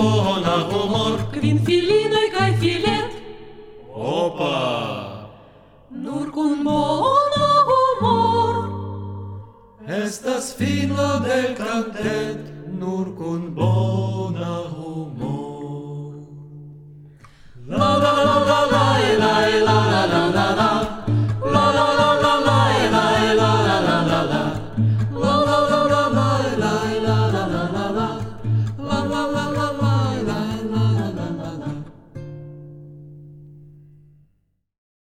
bona humor. Kvin filinoj kaj filet. Opa! Nur kun bona humor. Estas fino del cantet Nur kun bona